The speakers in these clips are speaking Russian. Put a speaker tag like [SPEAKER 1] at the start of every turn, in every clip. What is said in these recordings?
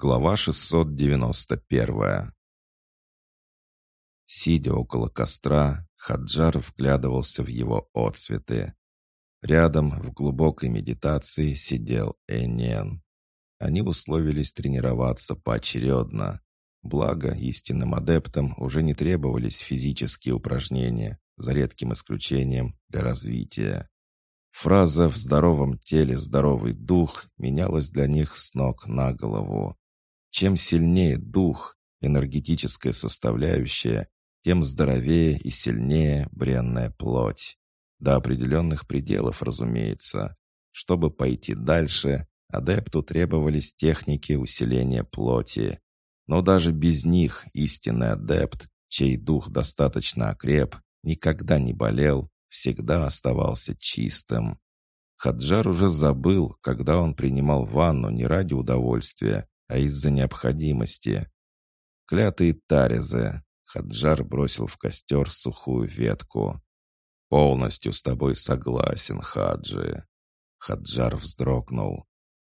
[SPEAKER 1] Глава 691 Сидя около костра, Хаджар вглядывался в его отцветы. Рядом в глубокой медитации сидел Энен. Они условились тренироваться поочередно. Благо, истинным адептам уже не требовались физические упражнения, за редким исключением для развития. Фраза «в здоровом теле здоровый дух» менялась для них с ног на голову. Чем сильнее дух, энергетическая составляющая, тем здоровее и сильнее бренная плоть. До определенных пределов, разумеется. Чтобы пойти дальше, адепту требовались техники усиления плоти. Но даже без них истинный адепт, чей дух достаточно окреп, никогда не болел, всегда оставался чистым. Хаджар уже забыл, когда он принимал ванну не ради удовольствия, а из-за необходимости. Клятые тарезы. Хаджар бросил в костер сухую ветку. «Полностью с тобой согласен, Хаджи». Хаджар вздрогнул.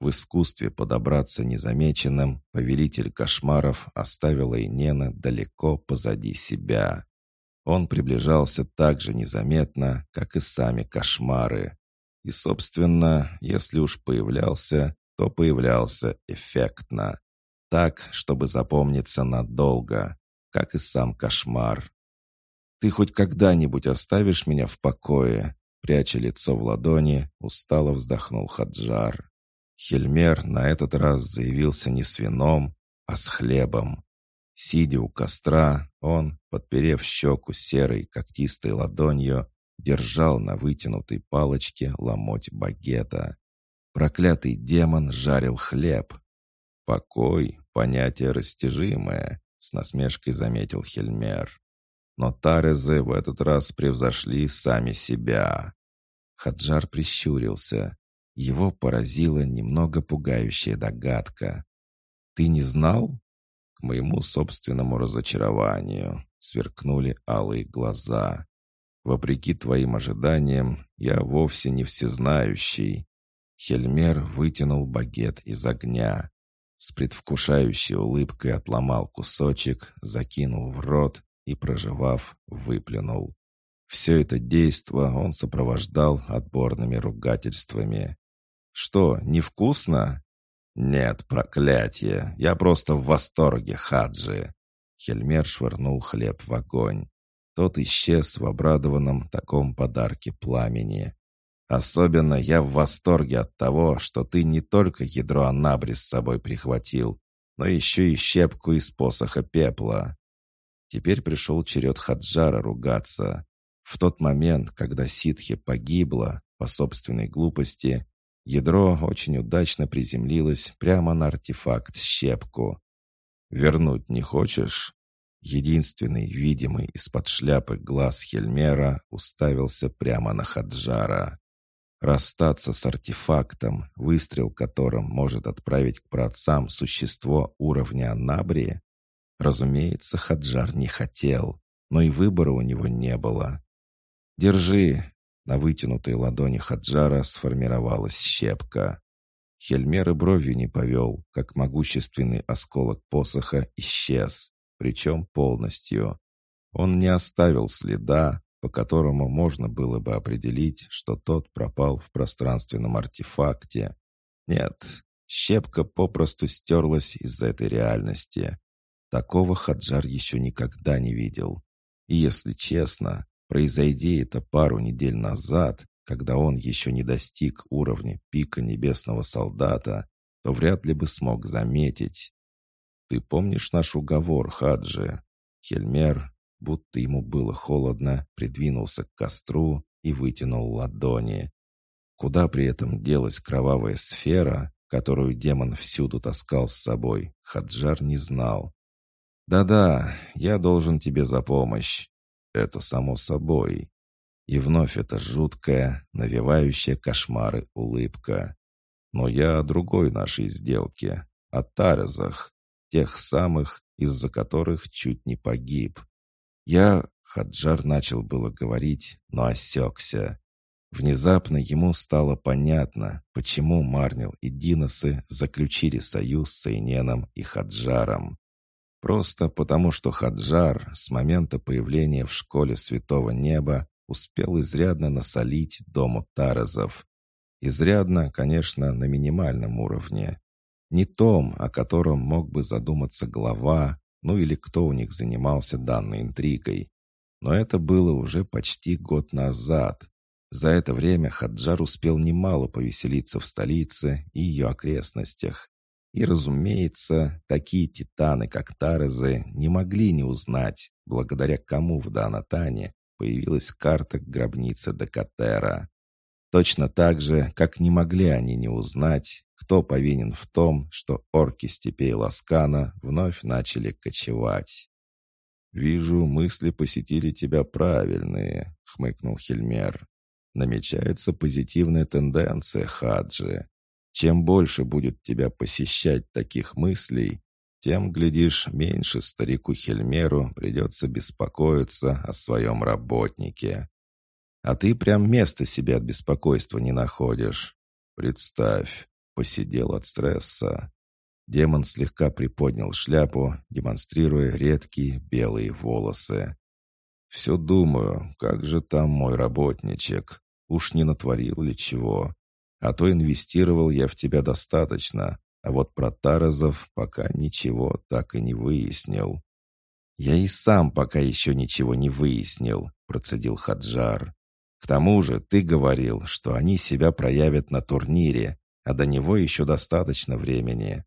[SPEAKER 1] В искусстве подобраться незамеченным повелитель кошмаров оставил Инена далеко позади себя. Он приближался так же незаметно, как и сами кошмары. И, собственно, если уж появлялся, то появлялся эффектно. Так, чтобы запомниться надолго, как и сам кошмар. «Ты хоть когда-нибудь оставишь меня в покое?» Пряча лицо в ладони, устало вздохнул Хаджар. Хельмер на этот раз заявился не с вином, а с хлебом. Сидя у костра, он, подперев щеку серой когтистой ладонью, держал на вытянутой палочке ломоть багета. Проклятый демон жарил хлеб. «Покой — понятие растяжимое», — с насмешкой заметил Хельмер. Но Тарезы в этот раз превзошли сами себя. Хаджар прищурился. Его поразила немного пугающая догадка. «Ты не знал?» К моему собственному разочарованию сверкнули алые глаза. «Вопреки твоим ожиданиям, я вовсе не всезнающий». Хельмер вытянул багет из огня. С предвкушающей улыбкой отломал кусочек, закинул в рот и, проживав, выплюнул. Все это действо он сопровождал отборными ругательствами. «Что, невкусно?» «Нет, проклятие! Я просто в восторге, Хаджи!» Хельмер швырнул хлеб в огонь. Тот исчез в обрадованном таком подарке пламени. «Особенно я в восторге от того, что ты не только ядро анабри с собой прихватил, но еще и щепку из посоха пепла». Теперь пришел черед Хаджара ругаться. В тот момент, когда ситхи погибла по собственной глупости, Ядро очень удачно приземлилось прямо на артефакт щепку. «Вернуть не хочешь?» Единственный, видимый из-под шляпы глаз Хельмера уставился прямо на Хаджара. Расстаться с артефактом, выстрел которым может отправить к праотцам существо уровня Набри? Разумеется, Хаджар не хотел, но и выбора у него не было. «Держи, на вытянутой ладони Хаджара сформировалась щепка. Хельмер и бровью не повел, как могущественный осколок посоха исчез, причем полностью. Он не оставил следа, по которому можно было бы определить, что тот пропал в пространственном артефакте. Нет, щепка попросту стерлась из-за этой реальности. Такого Хаджар еще никогда не видел. И если честно, Произойди это пару недель назад, когда он еще не достиг уровня пика небесного солдата, то вряд ли бы смог заметить. «Ты помнишь наш уговор, Хаджи?» Хельмер, будто ему было холодно, придвинулся к костру и вытянул ладони. Куда при этом делась кровавая сфера, которую демон всюду таскал с собой, Хаджар не знал. «Да-да, я должен тебе за помощь. Это само собой. И вновь эта жуткая, навевающая кошмары улыбка. Но я о другой нашей сделке, о Тарезах, тех самых, из-за которых чуть не погиб. Я, Хаджар начал было говорить, но осекся. Внезапно ему стало понятно, почему Марнил и Диносы заключили союз с Эйненом и Хаджаром. Просто потому, что Хаджар с момента появления в школе Святого Неба успел изрядно насолить дому Таразов. Изрядно, конечно, на минимальном уровне. Не том, о котором мог бы задуматься глава, ну или кто у них занимался данной интригой. Но это было уже почти год назад. За это время Хаджар успел немало повеселиться в столице и ее окрестностях. И, разумеется, такие титаны, как Тарезы, не могли не узнать, благодаря кому в Данатане появилась карта гробницы Декатера. Точно так же, как не могли они не узнать, кто повинен в том, что орки степей Ласкана вновь начали кочевать. «Вижу, мысли посетили тебя правильные», — хмыкнул Хельмер. «Намечается позитивная тенденция, Хаджи. Чем больше будет тебя посещать таких мыслей, тем, глядишь, меньше старику Хельмеру придется беспокоиться о своем работнике. А ты прям места себе от беспокойства не находишь. Представь, посидел от стресса. Демон слегка приподнял шляпу, демонстрируя редкие белые волосы. «Все думаю, как же там мой работничек? Уж не натворил ли чего? А то инвестировал я в тебя достаточно, а вот про Таразов пока ничего так и не выяснил». «Я и сам пока еще ничего не выяснил», — процедил Хаджар. К тому же ты говорил, что они себя проявят на турнире, а до него еще достаточно времени».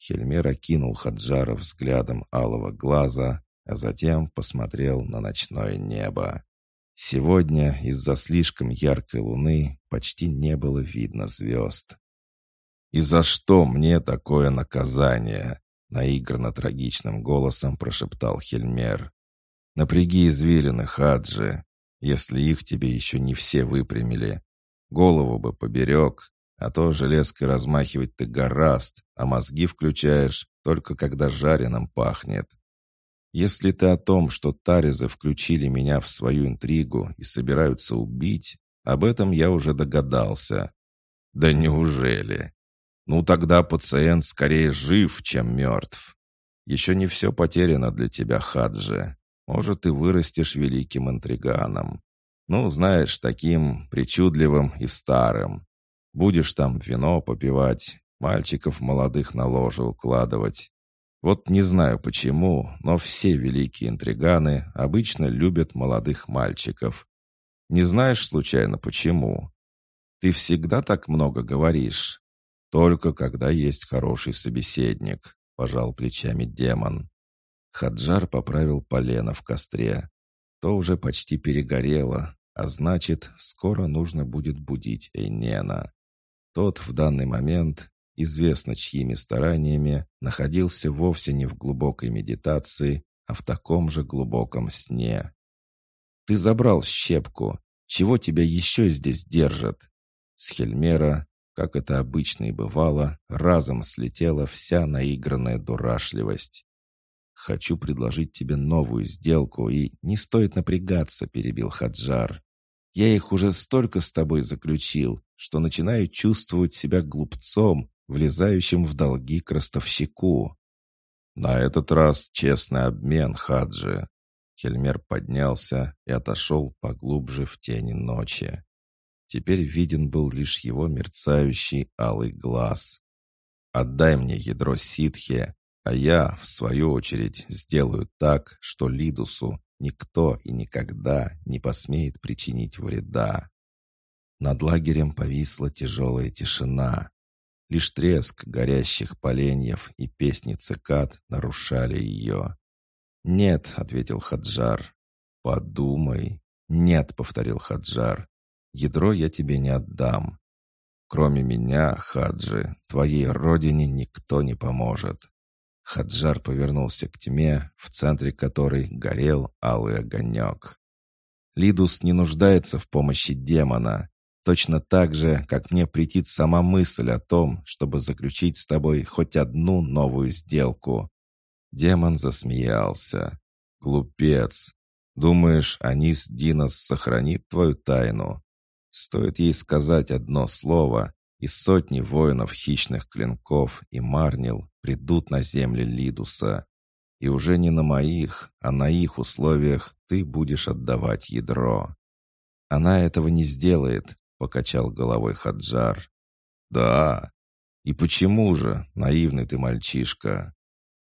[SPEAKER 1] Хельмер окинул Хаджара взглядом алого глаза, а затем посмотрел на ночное небо. Сегодня из-за слишком яркой луны почти не было видно звезд. «И за что мне такое наказание?» наигранно трагичным голосом прошептал Хельмер. «Напряги извилины, Хаджи если их тебе еще не все выпрямили. Голову бы поберег, а то железкой размахивать ты гораст, а мозги включаешь только когда жареным пахнет. Если ты о том, что Таризы включили меня в свою интригу и собираются убить, об этом я уже догадался. Да неужели? Ну тогда пациент скорее жив, чем мертв. Еще не все потеряно для тебя, Хаджи. Может, ты вырастешь великим интриганом. Ну, знаешь, таким причудливым и старым. Будешь там вино попивать, мальчиков молодых на ложе укладывать. Вот не знаю почему, но все великие интриганы обычно любят молодых мальчиков. Не знаешь, случайно, почему? Ты всегда так много говоришь. Только когда есть хороший собеседник, пожал плечами демон. Хаджар поправил полено в костре. То уже почти перегорело, а значит, скоро нужно будет будить Эйнена. Тот в данный момент, известно чьими стараниями, находился вовсе не в глубокой медитации, а в таком же глубоком сне. «Ты забрал щепку. Чего тебя еще здесь держат?» С Хельмера, как это обычно и бывало, разом слетела вся наигранная дурашливость. «Хочу предложить тебе новую сделку, и не стоит напрягаться», — перебил Хаджар. «Я их уже столько с тобой заключил, что начинаю чувствовать себя глупцом, влезающим в долги к ростовщику». «На этот раз честный обмен, Хаджи». Хельмер поднялся и отошел поглубже в тени ночи. Теперь виден был лишь его мерцающий алый глаз. «Отдай мне ядро ситхи, а я, в свою очередь, сделаю так, что Лидусу никто и никогда не посмеет причинить вреда. Над лагерем повисла тяжелая тишина. Лишь треск горящих поленьев и песни цикад нарушали ее. «Нет», — ответил Хаджар. «Подумай». «Нет», — повторил Хаджар. «Ядро я тебе не отдам. Кроме меня, Хаджи, твоей родине никто не поможет. Хаджар повернулся к тьме, в центре которой горел алый огонек. «Лидус не нуждается в помощи демона, точно так же, как мне претит сама мысль о том, чтобы заключить с тобой хоть одну новую сделку». Демон засмеялся. «Глупец! Думаешь, Анис Динос сохранит твою тайну? Стоит ей сказать одно слово, и сотни воинов хищных клинков и марнил придут на земли Лидуса. И уже не на моих, а на их условиях ты будешь отдавать ядро. Она этого не сделает, покачал головой Хаджар. Да. И почему же, наивный ты мальчишка?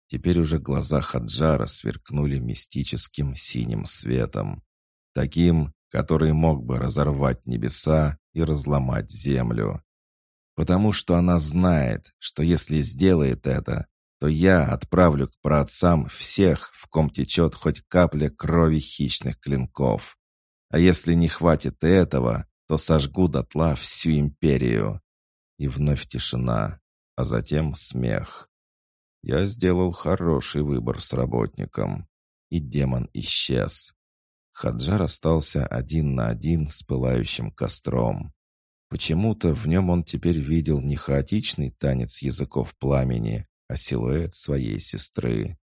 [SPEAKER 1] Теперь уже глаза Хаджара сверкнули мистическим синим светом. Таким, который мог бы разорвать небеса и разломать землю. Потому что она знает, что если сделает это, то я отправлю к праотцам всех, в ком течет хоть капля крови хищных клинков. А если не хватит этого, то сожгу дотла всю империю. И вновь тишина, а затем смех. Я сделал хороший выбор с работником, и демон исчез. Хаджар остался один на один с пылающим костром. Почему-то в нем он теперь видел не хаотичный танец языков пламени, а силуэт своей сестры.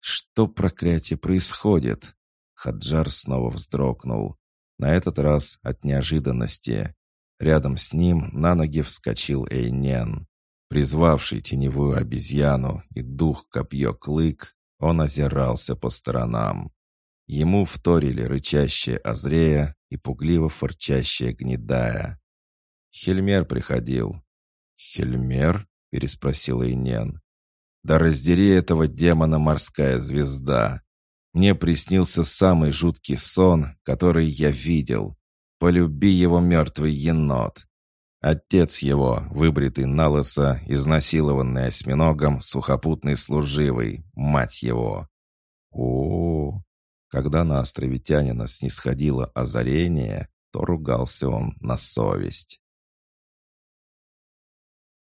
[SPEAKER 1] Что, проклятие, происходит? Хаджар снова вздрогнул. На этот раз от неожиданности. Рядом с ним на ноги вскочил Эйнен. Призвавший теневую обезьяну и дух копье-клык, он озирался по сторонам. Ему вторили рычащая Азрея и пугливо фырчащая Гнедая. Хельмер приходил. «Хельмер?» — переспросил Инен. «Да раздери этого демона морская звезда! Мне приснился самый жуткий сон, который я видел. Полюби его мертвый енот. Отец его, выбритый на лысо, изнасилованный осьминогом, сухопутный служивый, мать его. О, -о, -о. Когда на островитянина снисходило озарение, то ругался он на совесть.